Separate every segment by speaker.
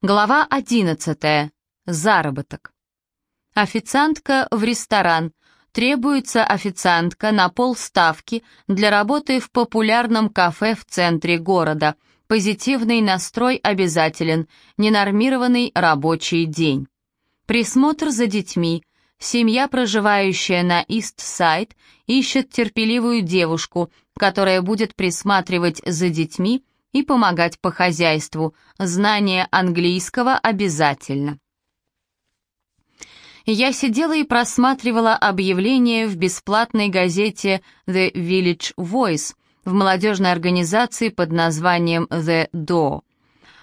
Speaker 1: Глава 11. Заработок. Официантка в ресторан. Требуется официантка на полставки для работы в популярном кафе в центре города. Позитивный настрой обязателен. Ненормированный рабочий день. Присмотр за детьми. Семья, проживающая на Ист-Сайд, ищет терпеливую девушку, которая будет присматривать за детьми и помогать по хозяйству. Знание английского обязательно. Я сидела и просматривала объявление в бесплатной газете The Village Voice в молодежной организации под названием The Do.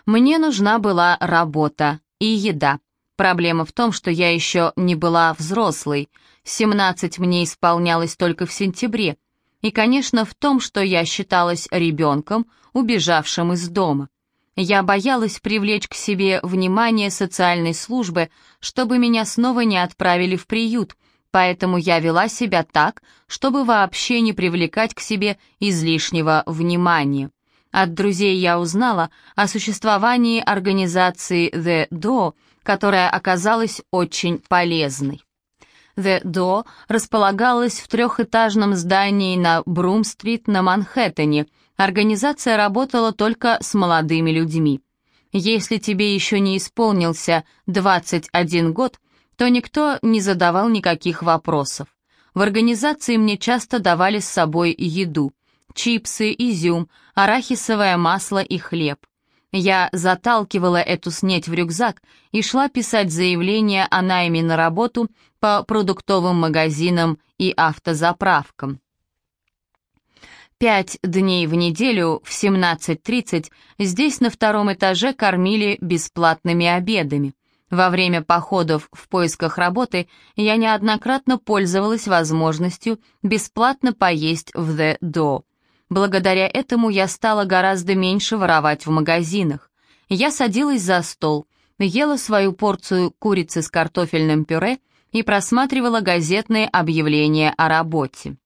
Speaker 1: Мне нужна была работа и еда. Проблема в том, что я еще не была взрослой. 17 мне исполнялось только в сентябре. И, конечно, в том, что я считалась ребенком, убежавшим из дома. Я боялась привлечь к себе внимание социальной службы, чтобы меня снова не отправили в приют, поэтому я вела себя так, чтобы вообще не привлекать к себе излишнего внимания. От друзей я узнала о существовании организации The Do, которая оказалась очень полезной. The Do располагалась в трехэтажном здании на Брум-стрит на Манхэттене. Организация работала только с молодыми людьми. Если тебе еще не исполнился 21 год, то никто не задавал никаких вопросов. В организации мне часто давали с собой еду. Чипсы, изюм, арахисовое масло и хлеб. Я заталкивала эту снеть в рюкзак и шла писать заявление о найме на работу по продуктовым магазинам и автозаправкам. Пять дней в неделю в 17.30 здесь на втором этаже кормили бесплатными обедами. Во время походов в поисках работы я неоднократно пользовалась возможностью бесплатно поесть в The Do. Благодаря этому я стала гораздо меньше воровать в магазинах. Я садилась за стол, ела свою порцию курицы с картофельным пюре и просматривала газетные объявления о работе.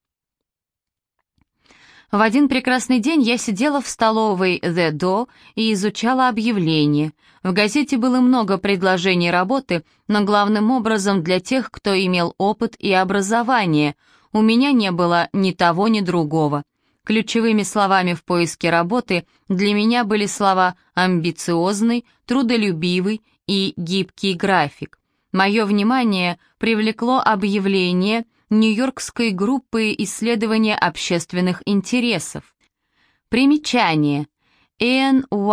Speaker 1: В один прекрасный день я сидела в столовой The Do и изучала объявления. В газете было много предложений работы, но главным образом для тех, кто имел опыт и образование. У меня не было ни того, ни другого. Ключевыми словами в поиске работы для меня были слова «амбициозный», «трудолюбивый» и «гибкий график». Мое внимание привлекло объявление Нью-Йоркской группы исследования общественных интересов. Примечание. NYPIRG.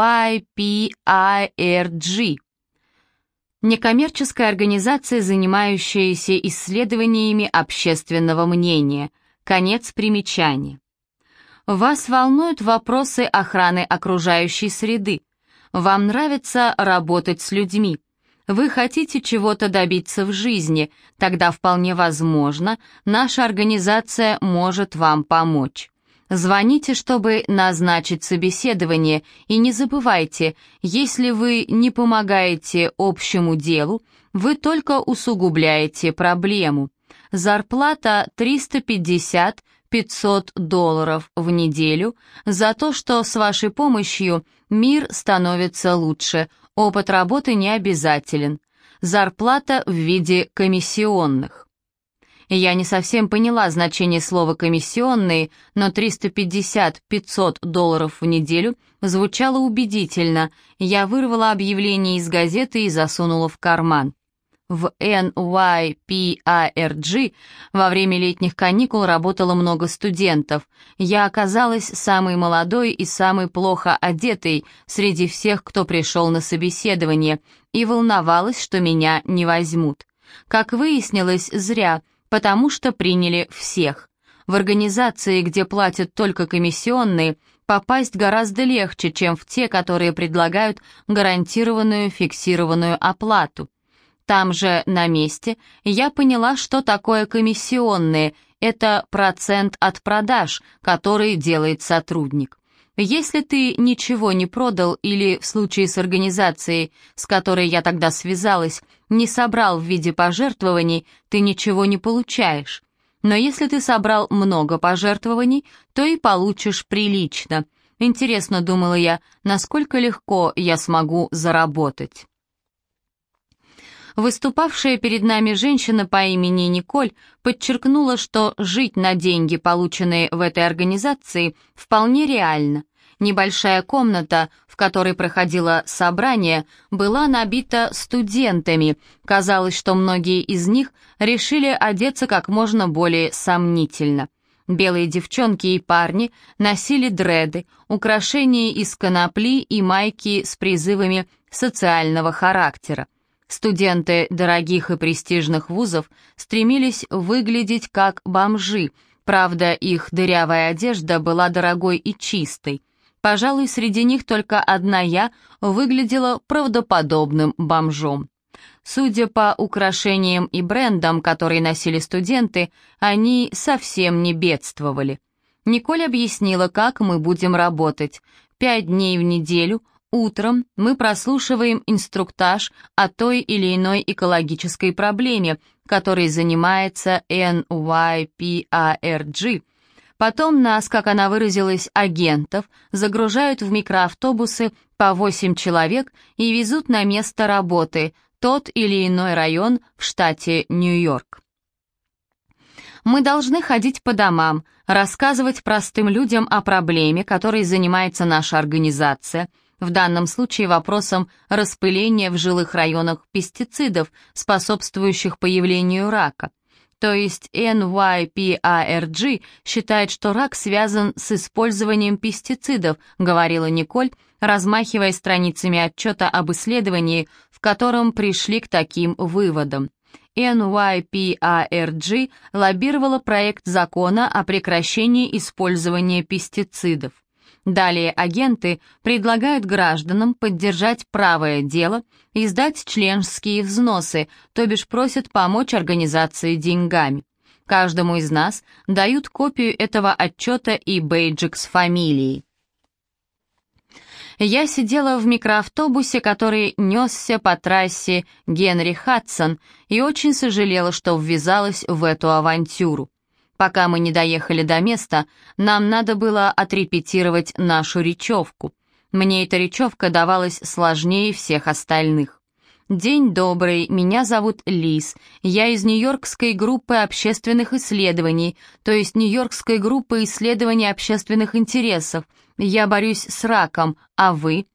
Speaker 1: Некоммерческая организация, занимающаяся исследованиями общественного мнения. Конец примечания. Вас волнуют вопросы охраны окружающей среды. Вам нравится работать с людьми. Вы хотите чего-то добиться в жизни, тогда вполне возможно, наша организация может вам помочь. Звоните, чтобы назначить собеседование, и не забывайте, если вы не помогаете общему делу, вы только усугубляете проблему. Зарплата 350 500 долларов в неделю за то, что с вашей помощью мир становится лучше, опыт работы не обязателен, зарплата в виде комиссионных. Я не совсем поняла значение слова «комиссионные», но 350-500 долларов в неделю звучало убедительно. Я вырвала объявление из газеты и засунула в карман. В NYPIRG во время летних каникул работало много студентов. Я оказалась самой молодой и самой плохо одетой среди всех, кто пришел на собеседование, и волновалась, что меня не возьмут. Как выяснилось, зря, потому что приняли всех. В организации, где платят только комиссионные, попасть гораздо легче, чем в те, которые предлагают гарантированную фиксированную оплату. Там же, на месте, я поняла, что такое комиссионные. Это процент от продаж, который делает сотрудник. Если ты ничего не продал или, в случае с организацией, с которой я тогда связалась, не собрал в виде пожертвований, ты ничего не получаешь. Но если ты собрал много пожертвований, то и получишь прилично. Интересно, думала я, насколько легко я смогу заработать. Выступавшая перед нами женщина по имени Николь подчеркнула, что жить на деньги, полученные в этой организации, вполне реально. Небольшая комната, в которой проходило собрание, была набита студентами. Казалось, что многие из них решили одеться как можно более сомнительно. Белые девчонки и парни носили дреды, украшения из конопли и майки с призывами социального характера. Студенты дорогих и престижных вузов стремились выглядеть как бомжи, правда, их дырявая одежда была дорогой и чистой. Пожалуй, среди них только одна я выглядела правдоподобным бомжом. Судя по украшениям и брендам, которые носили студенты, они совсем не бедствовали. Николь объяснила, как мы будем работать. Пять дней в неделю – Утром мы прослушиваем инструктаж о той или иной экологической проблеме, которой занимается NYPARG. Потом нас, как она выразилась, агентов, загружают в микроавтобусы по 8 человек и везут на место работы, тот или иной район в штате Нью-Йорк. Мы должны ходить по домам, рассказывать простым людям о проблеме, которой занимается наша организация – в данном случае вопросом распыления в жилых районах пестицидов, способствующих появлению рака. То есть NYPARG считает, что рак связан с использованием пестицидов, говорила Николь, размахивая страницами отчета об исследовании, в котором пришли к таким выводам. NYPARG лоббировала проект закона о прекращении использования пестицидов. Далее агенты предлагают гражданам поддержать правое дело и сдать членские взносы, то бишь просят помочь организации деньгами. Каждому из нас дают копию этого отчета и бейджик с фамилией. Я сидела в микроавтобусе, который несся по трассе Генри Хадсон, и очень сожалела, что ввязалась в эту авантюру. Пока мы не доехали до места, нам надо было отрепетировать нашу речевку. Мне эта речевка давалась сложнее всех остальных. «День добрый, меня зовут Лиз. Я из Нью-Йоркской группы общественных исследований, то есть Нью-Йоркской группы исследований общественных интересов. Я борюсь с раком, а вы?»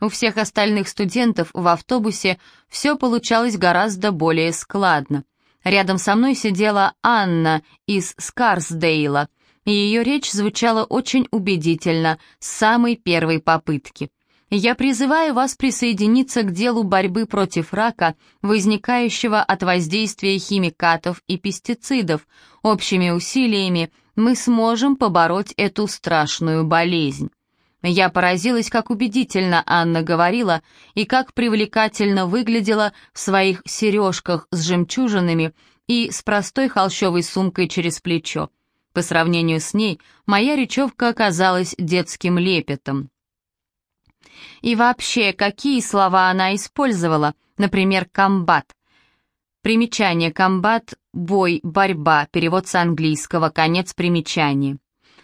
Speaker 1: У всех остальных студентов в автобусе все получалось гораздо более складно. Рядом со мной сидела Анна из Скарсдейла, и ее речь звучала очень убедительно, с самой первой попытки. Я призываю вас присоединиться к делу борьбы против рака, возникающего от воздействия химикатов и пестицидов. Общими усилиями мы сможем побороть эту страшную болезнь. Я поразилась, как убедительно Анна говорила и как привлекательно выглядела в своих сережках с жемчужинами и с простой холщовой сумкой через плечо. По сравнению с ней, моя речевка оказалась детским лепетом. И вообще, какие слова она использовала? Например, «комбат». Примечание «комбат» — бой, борьба, перевод с английского, конец примечания.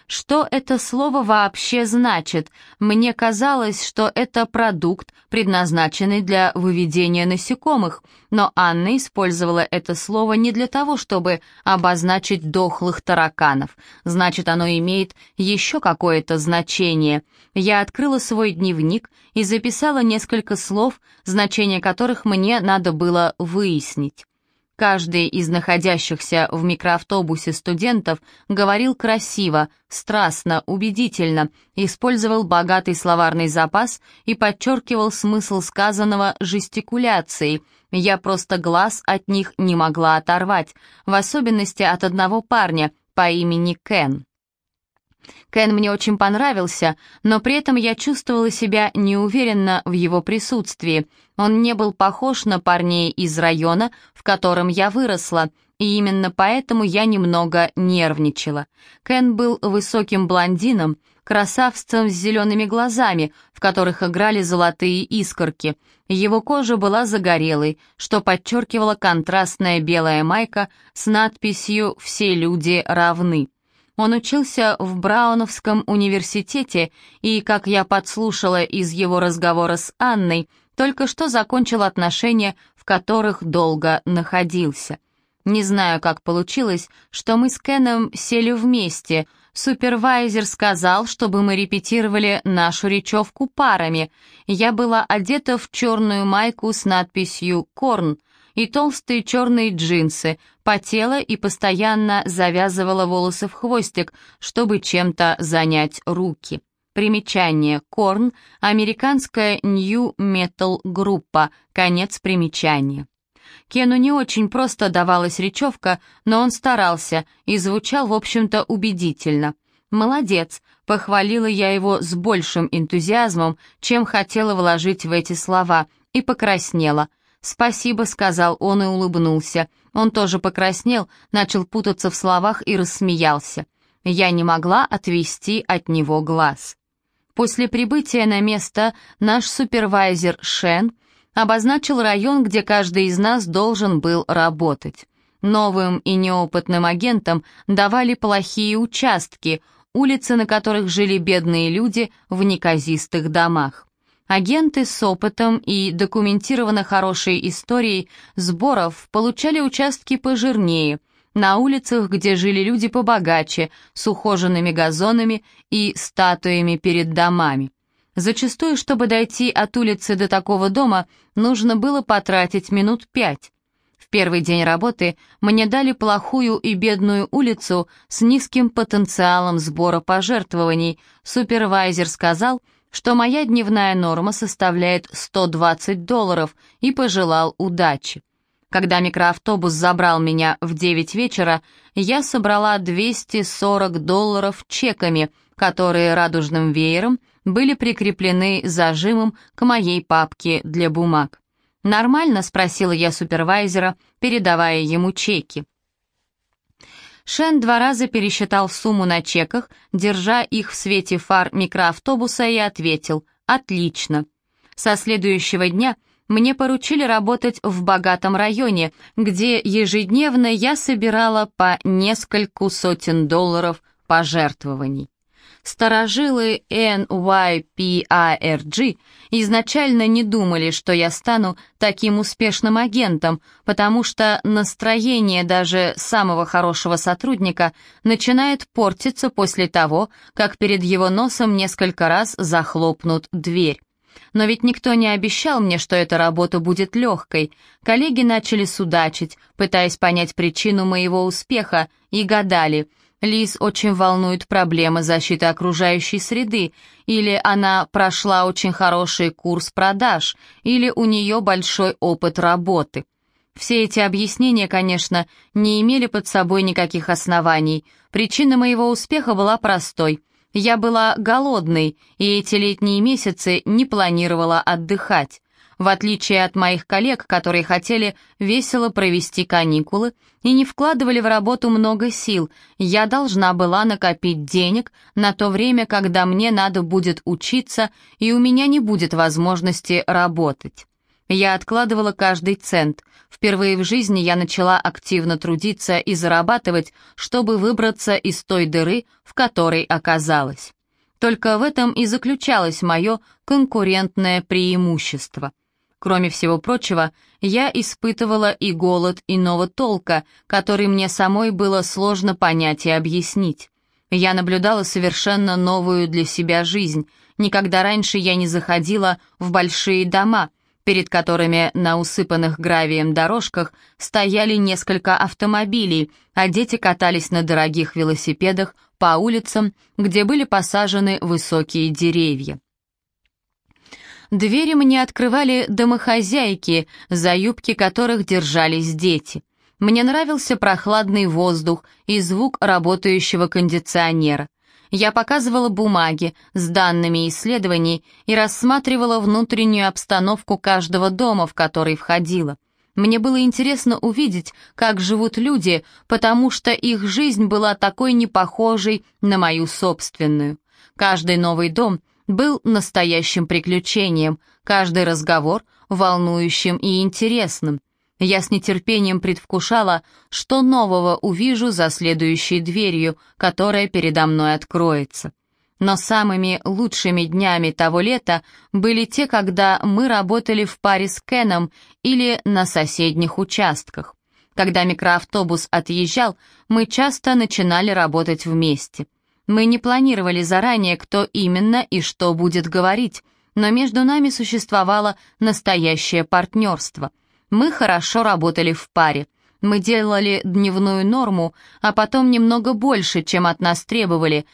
Speaker 1: Что это слово вообще значит? Мне казалось, что это продукт, предназначенный для выведения насекомых, но Анна использовала это слово не для того, чтобы обозначить дохлых тараканов. Значит, оно имеет еще какое-то значение. Я открыла свой дневник и записала несколько слов, значение которых мне надо было выяснить. Каждый из находящихся в микроавтобусе студентов говорил красиво, страстно, убедительно, использовал богатый словарный запас и подчеркивал смысл сказанного жестикуляцией. Я просто глаз от них не могла оторвать, в особенности от одного парня по имени Кен. Кен мне очень понравился, но при этом я чувствовала себя неуверенно в его присутствии. Он не был похож на парней из района, в котором я выросла, и именно поэтому я немного нервничала. Кен был высоким блондином, красавцем с зелеными глазами, в которых играли золотые искорки. Его кожа была загорелой, что подчеркивала контрастная белая майка с надписью «Все люди равны». Он учился в Брауновском университете и, как я подслушала из его разговора с Анной, только что закончил отношения, в которых долго находился. Не знаю, как получилось, что мы с Кеном сели вместе. Супервайзер сказал, чтобы мы репетировали нашу речевку парами. Я была одета в черную майку с надписью «Корн», и толстые черные джинсы, потела и постоянно завязывала волосы в хвостик, чтобы чем-то занять руки. Примечание. Корн. Американская нью-метал группа. Конец примечания. Кену не очень просто давалась речевка, но он старался и звучал, в общем-то, убедительно. «Молодец», — похвалила я его с большим энтузиазмом, чем хотела вложить в эти слова, и покраснела — «Спасибо», — сказал он и улыбнулся. Он тоже покраснел, начал путаться в словах и рассмеялся. Я не могла отвести от него глаз. После прибытия на место наш супервайзер Шен обозначил район, где каждый из нас должен был работать. Новым и неопытным агентам давали плохие участки, улицы, на которых жили бедные люди в неказистых домах. Агенты с опытом и документированно хорошей историей сборов получали участки пожирнее, на улицах, где жили люди побогаче, с ухоженными газонами и статуями перед домами. Зачастую, чтобы дойти от улицы до такого дома, нужно было потратить минут пять. В первый день работы мне дали плохую и бедную улицу с низким потенциалом сбора пожертвований. Супервайзер сказал, что моя дневная норма составляет 120 долларов и пожелал удачи. Когда микроавтобус забрал меня в 9 вечера, я собрала 240 долларов чеками, которые радужным веером были прикреплены зажимом к моей папке для бумаг. «Нормально?» — спросила я супервайзера, передавая ему чеки. Шен два раза пересчитал сумму на чеках, держа их в свете фар микроавтобуса и ответил «Отлично». Со следующего дня мне поручили работать в богатом районе, где ежедневно я собирала по нескольку сотен долларов пожертвований. Старожилы NYPIRG изначально не думали, что я стану таким успешным агентом, потому что настроение даже самого хорошего сотрудника начинает портиться после того, как перед его носом несколько раз захлопнут дверь. Но ведь никто не обещал мне, что эта работа будет легкой. Коллеги начали судачить, пытаясь понять причину моего успеха, и гадали — Лиз очень волнует проблема защиты окружающей среды, или она прошла очень хороший курс продаж, или у нее большой опыт работы. Все эти объяснения, конечно, не имели под собой никаких оснований. Причина моего успеха была простой. Я была голодной, и эти летние месяцы не планировала отдыхать. В отличие от моих коллег, которые хотели весело провести каникулы и не вкладывали в работу много сил, я должна была накопить денег на то время, когда мне надо будет учиться и у меня не будет возможности работать. Я откладывала каждый цент. Впервые в жизни я начала активно трудиться и зарабатывать, чтобы выбраться из той дыры, в которой оказалась. Только в этом и заключалось мое конкурентное преимущество — Кроме всего прочего, я испытывала и голод иного толка, который мне самой было сложно понять и объяснить. Я наблюдала совершенно новую для себя жизнь. Никогда раньше я не заходила в большие дома, перед которыми на усыпанных гравием дорожках стояли несколько автомобилей, а дети катались на дорогих велосипедах по улицам, где были посажены высокие деревья. Двери мне открывали домохозяйки, за юбки которых держались дети. Мне нравился прохладный воздух и звук работающего кондиционера. Я показывала бумаги с данными исследований и рассматривала внутреннюю обстановку каждого дома, в который входила. Мне было интересно увидеть, как живут люди, потому что их жизнь была такой непохожей на мою собственную. Каждый новый дом — был настоящим приключением, каждый разговор волнующим и интересным. Я с нетерпением предвкушала, что нового увижу за следующей дверью, которая передо мной откроется. Но самыми лучшими днями того лета были те, когда мы работали в паре с Кеном или на соседних участках. Когда микроавтобус отъезжал, мы часто начинали работать вместе. Мы не планировали заранее, кто именно и что будет говорить, но между нами существовало настоящее партнерство. Мы хорошо работали в паре. Мы делали дневную норму, а потом немного больше, чем от нас требовали.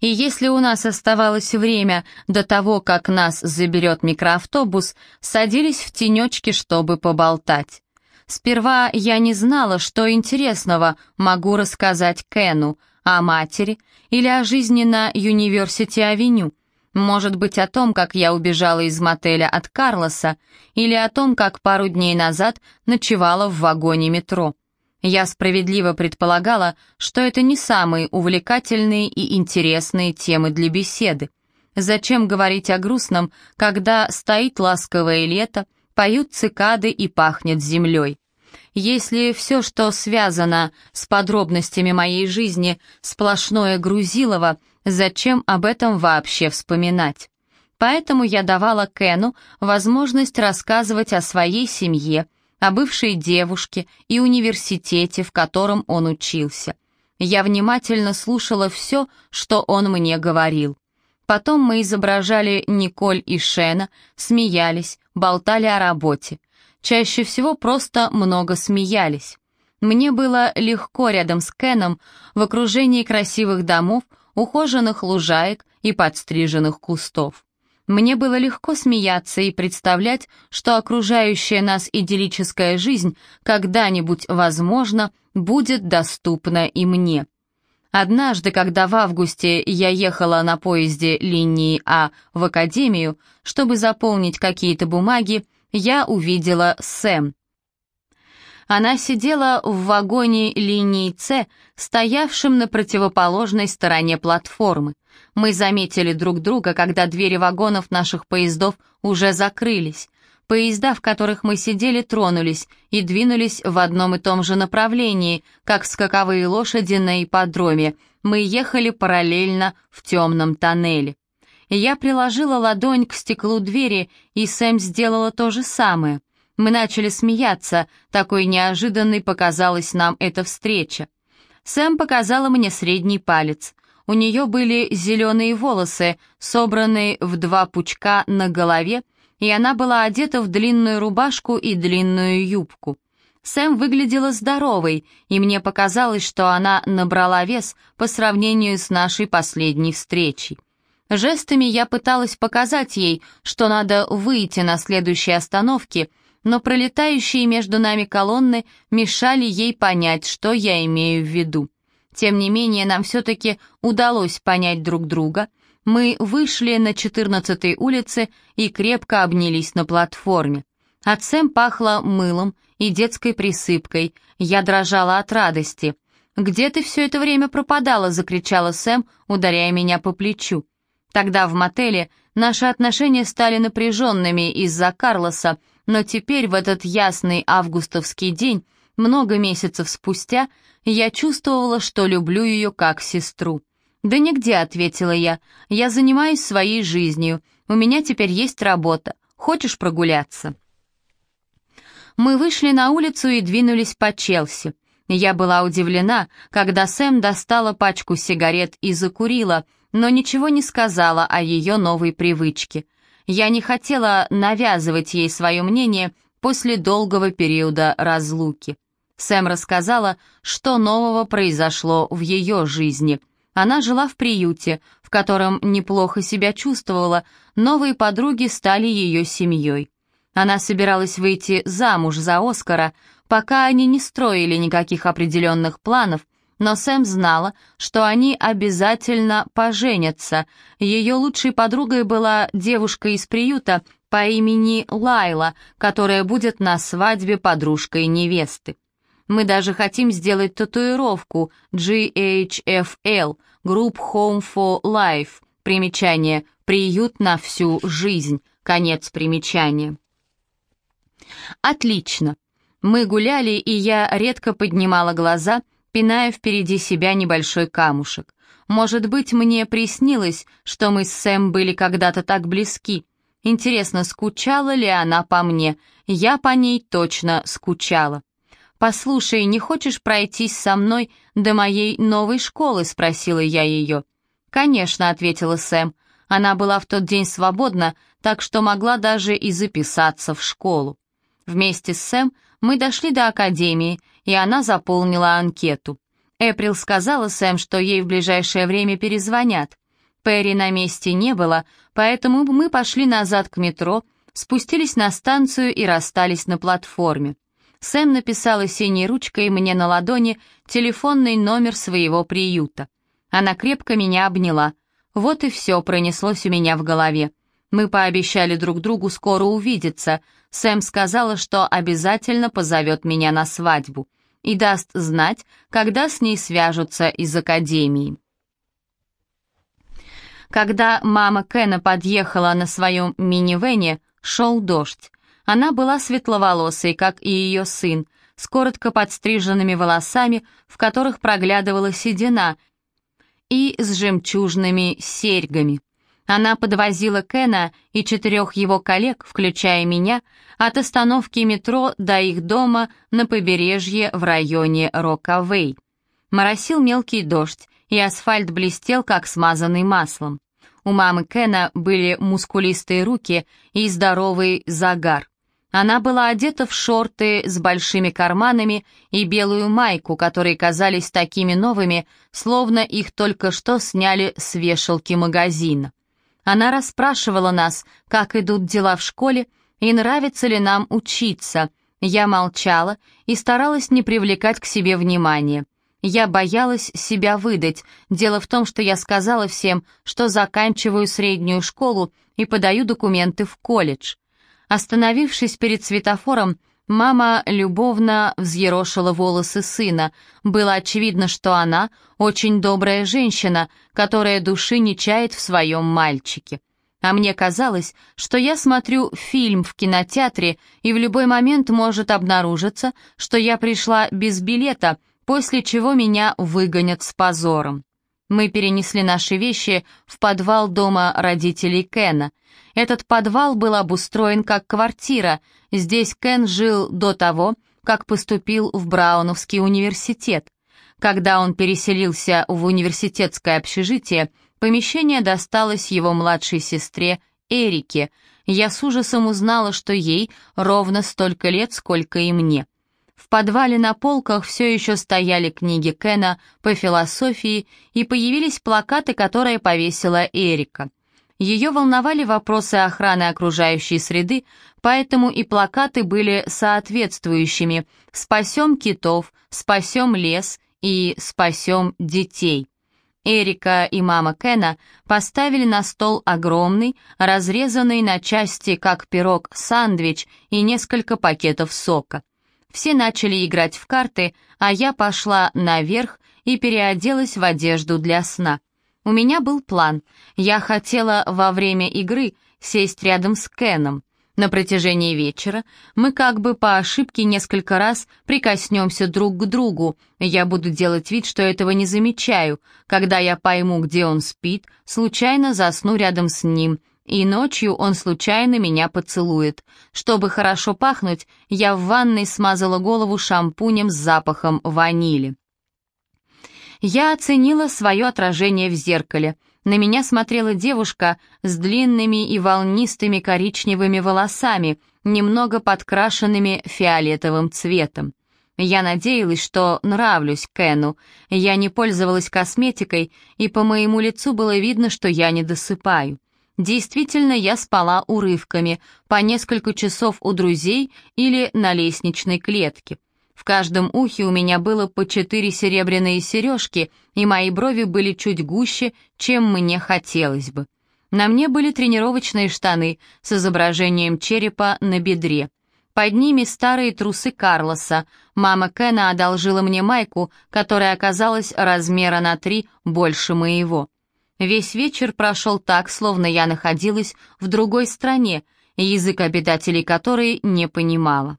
Speaker 1: И если у нас оставалось время до того, как нас заберет микроавтобус, садились в тенечки, чтобы поболтать. Сперва я не знала, что интересного могу рассказать Кену, о матери или о жизни на Юниверсити-авеню. Может быть, о том, как я убежала из мотеля от Карлоса, или о том, как пару дней назад ночевала в вагоне метро. Я справедливо предполагала, что это не самые увлекательные и интересные темы для беседы. Зачем говорить о грустном, когда стоит ласковое лето, поют цикады и пахнет землей? Если все, что связано с подробностями моей жизни, сплошное грузилово, зачем об этом вообще вспоминать? Поэтому я давала Кену возможность рассказывать о своей семье, о бывшей девушке и университете, в котором он учился. Я внимательно слушала все, что он мне говорил. Потом мы изображали Николь и Шена, смеялись, болтали о работе. Чаще всего просто много смеялись. Мне было легко рядом с Кеном в окружении красивых домов, ухоженных лужаек и подстриженных кустов. Мне было легко смеяться и представлять, что окружающая нас идиллическая жизнь когда-нибудь, возможно, будет доступна и мне. Однажды, когда в августе я ехала на поезде линии А в академию, чтобы заполнить какие-то бумаги, я увидела Сэм. Она сидела в вагоне линии С, стоявшем на противоположной стороне платформы. Мы заметили друг друга, когда двери вагонов наших поездов уже закрылись. Поезда, в которых мы сидели, тронулись и двинулись в одном и том же направлении, как скаковые лошади на ипподроме. Мы ехали параллельно в темном тоннеле. Я приложила ладонь к стеклу двери, и Сэм сделала то же самое. Мы начали смеяться, такой неожиданной показалась нам эта встреча. Сэм показала мне средний палец. У нее были зеленые волосы, собранные в два пучка на голове, и она была одета в длинную рубашку и длинную юбку. Сэм выглядела здоровой, и мне показалось, что она набрала вес по сравнению с нашей последней встречей. Жестами я пыталась показать ей, что надо выйти на следующей остановке, но пролетающие между нами колонны мешали ей понять, что я имею в виду. Тем не менее, нам все-таки удалось понять друг друга. Мы вышли на 14-й улице и крепко обнялись на платформе. От Сэм пахло мылом и детской присыпкой. Я дрожала от радости. «Где ты все это время пропадала?» — закричала Сэм, ударяя меня по плечу. Тогда в мотеле наши отношения стали напряженными из-за Карлоса, но теперь, в этот ясный августовский день, много месяцев спустя, я чувствовала, что люблю ее как сестру. «Да нигде», — ответила я, — «я занимаюсь своей жизнью, у меня теперь есть работа, хочешь прогуляться?» Мы вышли на улицу и двинулись по Челси. Я была удивлена, когда Сэм достала пачку сигарет и закурила — но ничего не сказала о ее новой привычке. Я не хотела навязывать ей свое мнение после долгого периода разлуки. Сэм рассказала, что нового произошло в ее жизни. Она жила в приюте, в котором неплохо себя чувствовала, новые подруги стали ее семьей. Она собиралась выйти замуж за Оскара, пока они не строили никаких определенных планов, но Сэм знала, что они обязательно поженятся. Ее лучшей подругой была девушка из приюта по имени Лайла, которая будет на свадьбе подружкой невесты. Мы даже хотим сделать татуировку GHFL, Group Home for Life, примечание «Приют на всю жизнь», конец примечания. Отлично. Мы гуляли, и я редко поднимала глаза, пиная впереди себя небольшой камушек. Может быть, мне приснилось, что мы с Сэм были когда-то так близки. Интересно, скучала ли она по мне? Я по ней точно скучала. «Послушай, не хочешь пройтись со мной до моей новой школы?» — спросила я ее. «Конечно», — ответила Сэм. Она была в тот день свободна, так что могла даже и записаться в школу. Вместе с Сэм мы дошли до академии, и она заполнила анкету. Эприл сказала Сэм, что ей в ближайшее время перезвонят. Перри на месте не было, поэтому мы пошли назад к метро, спустились на станцию и расстались на платформе. Сэм написала синей ручкой мне на ладони телефонный номер своего приюта. Она крепко меня обняла. Вот и все пронеслось у меня в голове. Мы пообещали друг другу скоро увидеться. Сэм сказала, что обязательно позовет меня на свадьбу и даст знать, когда с ней свяжутся из академии. Когда мама Кена подъехала на своем минивене, шел дождь. Она была светловолосой, как и ее сын, с коротко подстриженными волосами, в которых проглядывала седина, и с жемчужными серьгами. Она подвозила Кена и четырех его коллег, включая меня, от остановки метро до их дома на побережье в районе Рокавей. Моросил мелкий дождь, и асфальт блестел, как смазанный маслом. У мамы Кена были мускулистые руки и здоровый загар. Она была одета в шорты с большими карманами и белую майку, которые казались такими новыми, словно их только что сняли с вешалки магазина. Она расспрашивала нас, как идут дела в школе и нравится ли нам учиться. Я молчала и старалась не привлекать к себе внимания. Я боялась себя выдать. Дело в том, что я сказала всем, что заканчиваю среднюю школу и подаю документы в колледж. Остановившись перед светофором, мама любовно взъерошила волосы сына. Было очевидно, что она очень добрая женщина, которая души не чает в своем мальчике. А мне казалось, что я смотрю фильм в кинотеатре, и в любой момент может обнаружиться, что я пришла без билета, после чего меня выгонят с позором. Мы перенесли наши вещи в подвал дома родителей Кена. Этот подвал был обустроен как квартира. Здесь Кен жил до того, как поступил в Брауновский университет. Когда он переселился в университетское общежитие, помещение досталось его младшей сестре Эрике. Я с ужасом узнала, что ей ровно столько лет, сколько и мне. В подвале на полках все еще стояли книги Кена по философии и появились плакаты, которые повесила Эрика. Ее волновали вопросы охраны окружающей среды, поэтому и плакаты были соответствующими «Спасем китов», «Спасем лес» и «Спасем детей». Эрика и мама Кена поставили на стол огромный, разрезанный на части, как пирог, сандвич и несколько пакетов сока. Все начали играть в карты, а я пошла наверх и переоделась в одежду для сна. У меня был план. Я хотела во время игры сесть рядом с Кеном. На протяжении вечера мы как бы по ошибке несколько раз прикоснемся друг к другу. Я буду делать вид, что этого не замечаю. Когда я пойму, где он спит, случайно засну рядом с ним — и ночью он случайно меня поцелует. Чтобы хорошо пахнуть, я в ванной смазала голову шампунем с запахом ванили. Я оценила свое отражение в зеркале. На меня смотрела девушка с длинными и волнистыми коричневыми волосами, немного подкрашенными фиолетовым цветом. Я надеялась, что нравлюсь Кену. Я не пользовалась косметикой, и по моему лицу было видно, что я не досыпаю. Действительно, я спала урывками, по несколько часов у друзей или на лестничной клетке. В каждом ухе у меня было по четыре серебряные сережки, и мои брови были чуть гуще, чем мне хотелось бы. На мне были тренировочные штаны с изображением черепа на бедре. Под ними старые трусы Карлоса. Мама Кена одолжила мне майку, которая оказалась размера на три больше моего. Весь вечер прошел так, словно я находилась в другой стране, язык обитателей которой не понимала.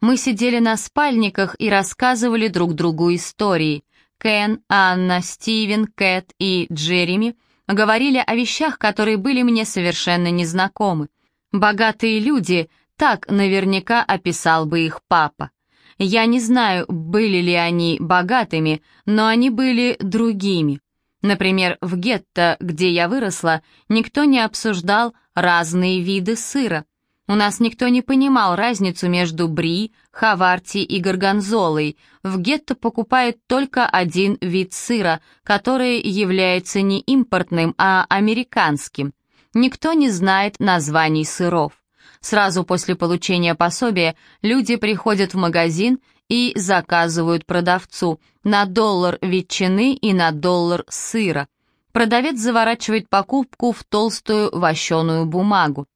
Speaker 1: Мы сидели на спальниках и рассказывали друг другу истории. Кен, Анна, Стивен, Кэт и Джереми говорили о вещах, которые были мне совершенно незнакомы. Богатые люди, так наверняка описал бы их папа. Я не знаю, были ли они богатыми, но они были другими. Например, в гетто, где я выросла, никто не обсуждал разные виды сыра. У нас никто не понимал разницу между бри, хаварти и горгонзолой. В гетто покупают только один вид сыра, который является не импортным, а американским. Никто не знает названий сыров. Сразу после получения пособия люди приходят в магазин и заказывают продавцу на доллар ветчины и на доллар сыра. Продавец заворачивает покупку в толстую вощеную бумагу.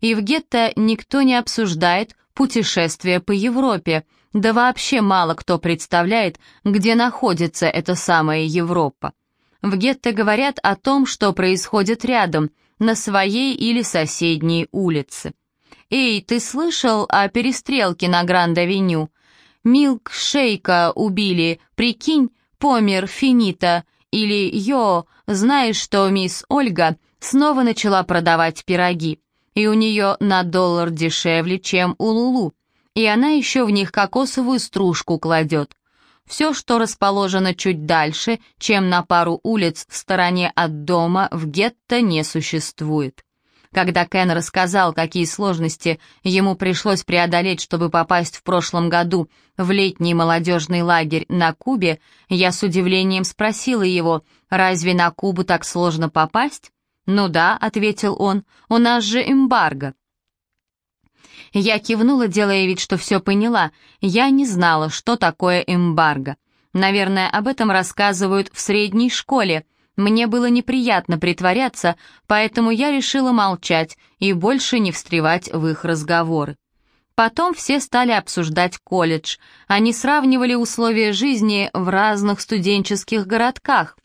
Speaker 1: И в гетто никто не обсуждает путешествие по Европе, да вообще мало кто представляет, где находится эта самая Европа. В гетто говорят о том, что происходит рядом, на своей или соседней улице. «Эй, ты слышал о перестрелке на Гранд-авеню? Милк-шейка убили, прикинь, помер финита. Или, йо, знаешь, что мисс Ольга снова начала продавать пироги, и у нее на доллар дешевле, чем у Лулу, и она еще в них кокосовую стружку кладет. Все, что расположено чуть дальше, чем на пару улиц в стороне от дома, в гетто не существует. Когда Кен рассказал, какие сложности ему пришлось преодолеть, чтобы попасть в прошлом году в летний молодежный лагерь на Кубе, я с удивлением спросила его, «Разве на Кубу так сложно попасть?» «Ну да», — ответил он, — «у нас же эмбарго». Я кивнула, делая вид, что все поняла. Я не знала, что такое эмбарго. Наверное, об этом рассказывают в средней школе, мне было неприятно притворяться, поэтому я решила молчать и больше не встревать в их разговоры. Потом все стали обсуждать колледж. Они сравнивали условия жизни в разных студенческих городках,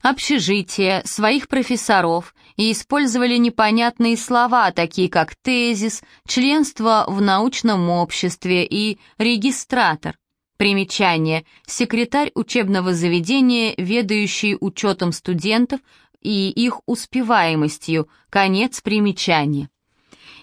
Speaker 1: общежития, своих профессоров и использовали непонятные слова, такие как тезис, членство в научном обществе и регистратор. Примечание. Секретарь учебного заведения, ведающий учетом студентов и их успеваемостью. Конец примечания.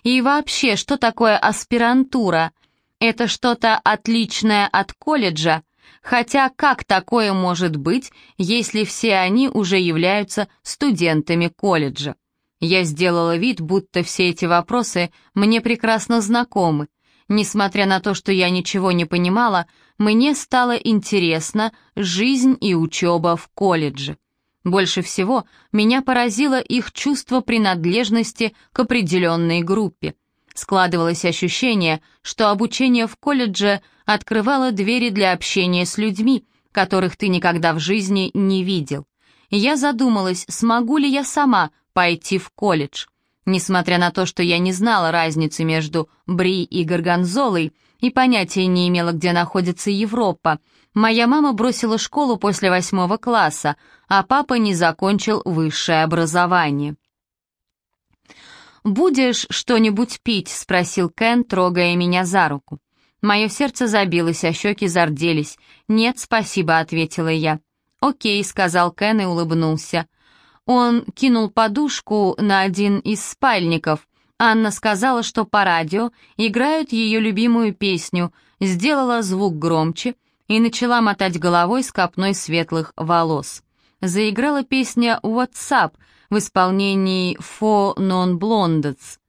Speaker 1: И вообще, что такое аспирантура? Это что-то отличное от колледжа? Хотя как такое может быть, если все они уже являются студентами колледжа? Я сделала вид, будто все эти вопросы мне прекрасно знакомы. Несмотря на то, что я ничего не понимала, мне стало интересно жизнь и учеба в колледже. Больше всего меня поразило их чувство принадлежности к определенной группе. Складывалось ощущение, что обучение в колледже открывало двери для общения с людьми, которых ты никогда в жизни не видел. Я задумалась, смогу ли я сама пойти в колледж. Несмотря на то, что я не знала разницы между Бри и Горгонзолой, и понятия не имела, где находится Европа. Моя мама бросила школу после восьмого класса, а папа не закончил высшее образование. «Будешь что-нибудь пить?» — спросил Кен, трогая меня за руку. Мое сердце забилось, а щеки зарделись. «Нет, спасибо», — ответила я. «Окей», — сказал Кен и улыбнулся. Он кинул подушку на один из спальников, Анна сказала, что по радио играют ее любимую песню, сделала звук громче и начала мотать головой с копной светлых волос. Заиграла песня «WhatsApp» в исполнении «Four Non-Blondets».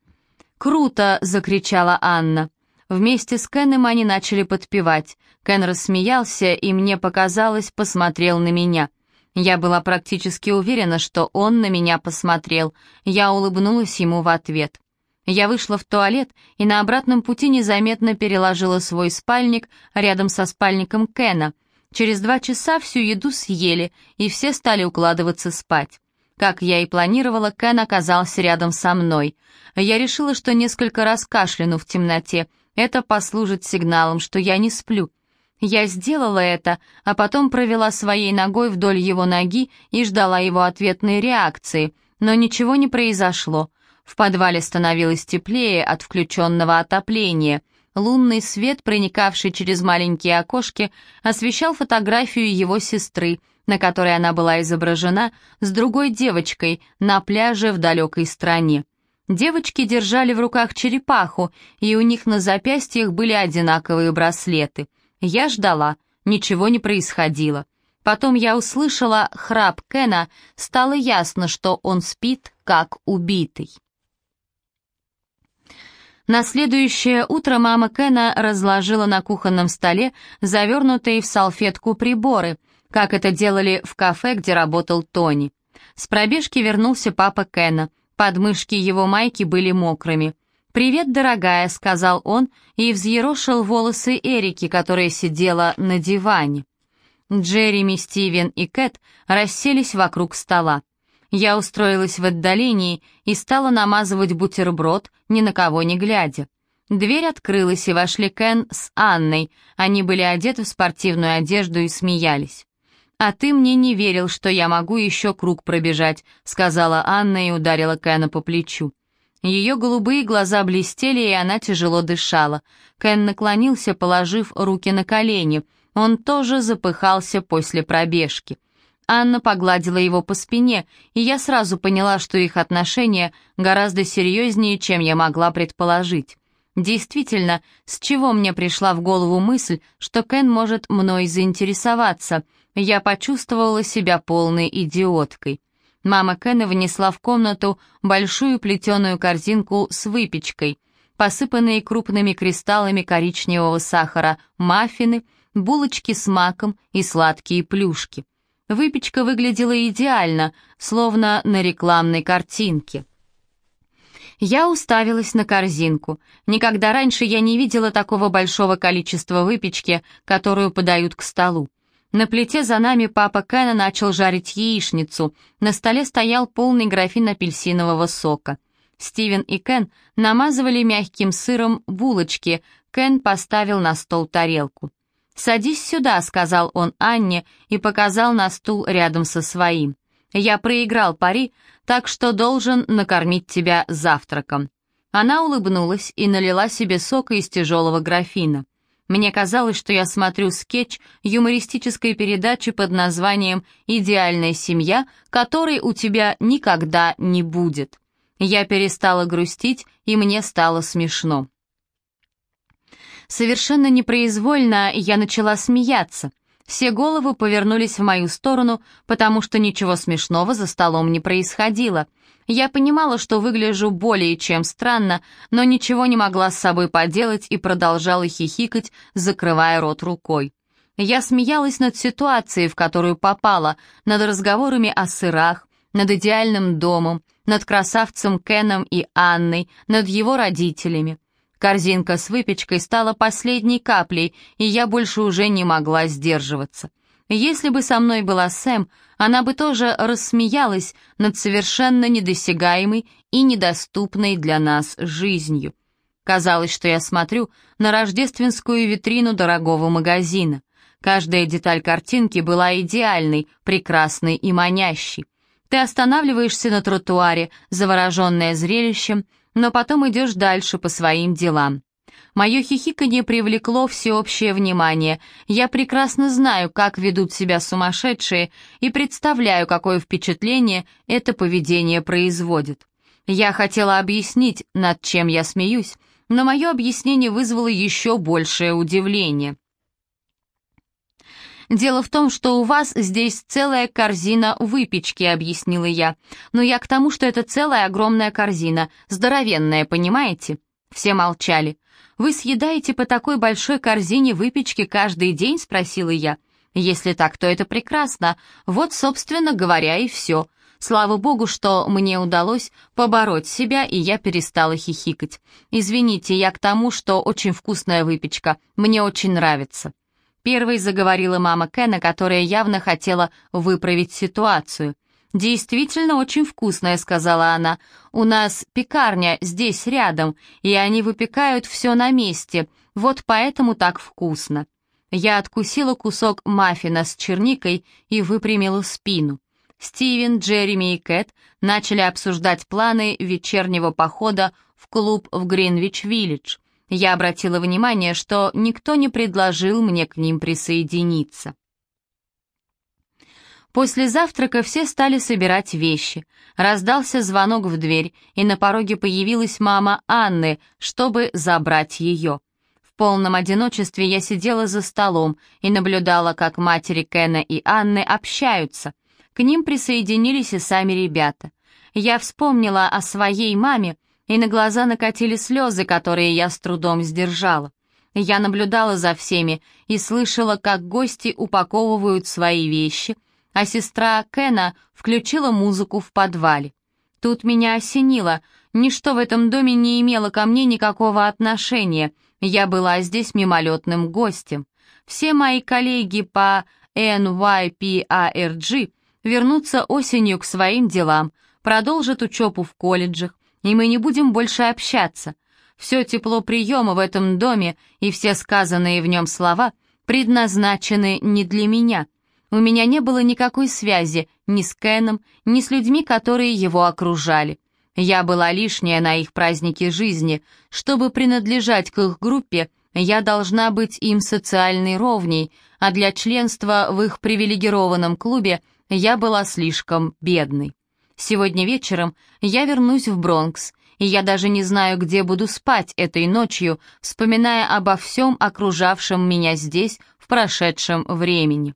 Speaker 1: «Круто!» — закричала Анна. Вместе с Кеном они начали подпевать. Кен рассмеялся и, мне показалось, посмотрел на меня. Я была практически уверена, что он на меня посмотрел. Я улыбнулась ему в ответ. Я вышла в туалет и на обратном пути незаметно переложила свой спальник рядом со спальником Кена. Через два часа всю еду съели, и все стали укладываться спать. Как я и планировала, Кен оказался рядом со мной. Я решила, что несколько раз кашляну в темноте. Это послужит сигналом, что я не сплю. Я сделала это, а потом провела своей ногой вдоль его ноги и ждала его ответной реакции, но ничего не произошло. В подвале становилось теплее от включенного отопления. Лунный свет, проникавший через маленькие окошки, освещал фотографию его сестры, на которой она была изображена с другой девочкой на пляже в далекой стране. Девочки держали в руках черепаху, и у них на запястьях были одинаковые браслеты. Я ждала, ничего не происходило. Потом я услышала храп Кена, стало ясно, что он спит, как убитый. На следующее утро мама Кена разложила на кухонном столе завернутые в салфетку приборы, как это делали в кафе, где работал Тони. С пробежки вернулся папа Кена. Подмышки его майки были мокрыми. «Привет, дорогая», — сказал он и взъерошил волосы Эрики, которая сидела на диване. Джереми, Стивен и Кэт расселись вокруг стола. Я устроилась в отдалении и стала намазывать бутерброд, ни на кого не глядя. Дверь открылась, и вошли Кен с Анной. Они были одеты в спортивную одежду и смеялись. «А ты мне не верил, что я могу еще круг пробежать», — сказала Анна и ударила Кена по плечу. Ее голубые глаза блестели, и она тяжело дышала. Кен наклонился, положив руки на колени. Он тоже запыхался после пробежки. Анна погладила его по спине, и я сразу поняла, что их отношения гораздо серьезнее, чем я могла предположить. Действительно, с чего мне пришла в голову мысль, что Кен может мной заинтересоваться? Я почувствовала себя полной идиоткой. Мама Кена внесла в комнату большую плетеную корзинку с выпечкой, посыпанные крупными кристаллами коричневого сахара, маффины, булочки с маком и сладкие плюшки. Выпечка выглядела идеально, словно на рекламной картинке. Я уставилась на корзинку. Никогда раньше я не видела такого большого количества выпечки, которую подают к столу. На плите за нами папа Кена начал жарить яичницу. На столе стоял полный графин апельсинового сока. Стивен и Кен намазывали мягким сыром булочки. Кен поставил на стол тарелку. «Садись сюда», — сказал он Анне и показал на стул рядом со своим. «Я проиграл пари, так что должен накормить тебя завтраком». Она улыбнулась и налила себе сока из тяжелого графина. Мне казалось, что я смотрю скетч юмористической передачи под названием «Идеальная семья, которой у тебя никогда не будет». Я перестала грустить, и мне стало смешно. Совершенно непроизвольно я начала смеяться. Все головы повернулись в мою сторону, потому что ничего смешного за столом не происходило. Я понимала, что выгляжу более чем странно, но ничего не могла с собой поделать и продолжала хихикать, закрывая рот рукой. Я смеялась над ситуацией, в которую попала, над разговорами о сырах, над идеальным домом, над красавцем Кеном и Анной, над его родителями. Корзинка с выпечкой стала последней каплей, и я больше уже не могла сдерживаться. Если бы со мной была Сэм, она бы тоже рассмеялась над совершенно недосягаемой и недоступной для нас жизнью. Казалось, что я смотрю на рождественскую витрину дорогого магазина. Каждая деталь картинки была идеальной, прекрасной и манящей. Ты останавливаешься на тротуаре, завороженная зрелищем, но потом идешь дальше по своим делам. Мое хихиканье привлекло всеобщее внимание. Я прекрасно знаю, как ведут себя сумасшедшие, и представляю, какое впечатление это поведение производит. Я хотела объяснить, над чем я смеюсь, но мое объяснение вызвало еще большее удивление. «Дело в том, что у вас здесь целая корзина выпечки», — объяснила я. «Но я к тому, что это целая огромная корзина, здоровенная, понимаете?» Все молчали. «Вы съедаете по такой большой корзине выпечки каждый день?» — спросила я. «Если так, то это прекрасно. Вот, собственно говоря, и все. Слава богу, что мне удалось побороть себя, и я перестала хихикать. Извините, я к тому, что очень вкусная выпечка. Мне очень нравится». Первой заговорила мама Кена, которая явно хотела выправить ситуацию. «Действительно очень вкусная», — сказала она. «У нас пекарня здесь рядом, и они выпекают все на месте, вот поэтому так вкусно». Я откусила кусок маффина с черникой и выпрямила спину. Стивен, Джереми и Кэт начали обсуждать планы вечернего похода в клуб в Гринвич-Виллидж. Я обратила внимание, что никто не предложил мне к ним присоединиться. После завтрака все стали собирать вещи. Раздался звонок в дверь, и на пороге появилась мама Анны, чтобы забрать ее. В полном одиночестве я сидела за столом и наблюдала, как матери Кена и Анны общаются. К ним присоединились и сами ребята. Я вспомнила о своей маме, и на глаза накатили слезы, которые я с трудом сдержала. Я наблюдала за всеми и слышала, как гости упаковывают свои вещи — а сестра Кена включила музыку в подвале. Тут меня осенило, ничто в этом доме не имело ко мне никакого отношения, я была здесь мимолетным гостем. Все мои коллеги по NYPARG вернутся осенью к своим делам, продолжат учебу в колледжах, и мы не будем больше общаться. Все тепло приема в этом доме и все сказанные в нем слова предназначены не для меня — у меня не было никакой связи ни с Кеном, ни с людьми, которые его окружали. Я была лишняя на их празднике жизни. Чтобы принадлежать к их группе, я должна быть им социальной ровней, а для членства в их привилегированном клубе я была слишком бедной. Сегодня вечером я вернусь в Бронкс, и я даже не знаю, где буду спать этой ночью, вспоминая обо всем окружавшем меня здесь в прошедшем времени.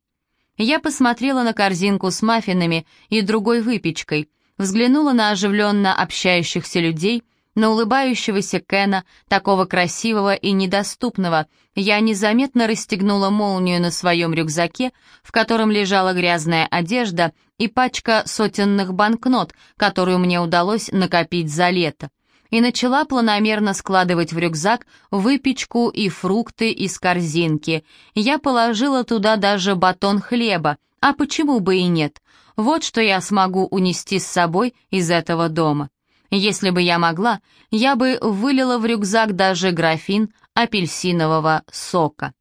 Speaker 1: Я посмотрела на корзинку с маффинами и другой выпечкой, взглянула на оживленно общающихся людей, на улыбающегося Кена, такого красивого и недоступного. Я незаметно расстегнула молнию на своем рюкзаке, в котором лежала грязная одежда и пачка сотенных банкнот, которую мне удалось накопить за лето и начала планомерно складывать в рюкзак выпечку и фрукты из корзинки. Я положила туда даже батон хлеба, а почему бы и нет? Вот что я смогу унести с собой из этого дома. Если бы я могла, я бы вылила в рюкзак даже графин апельсинового сока.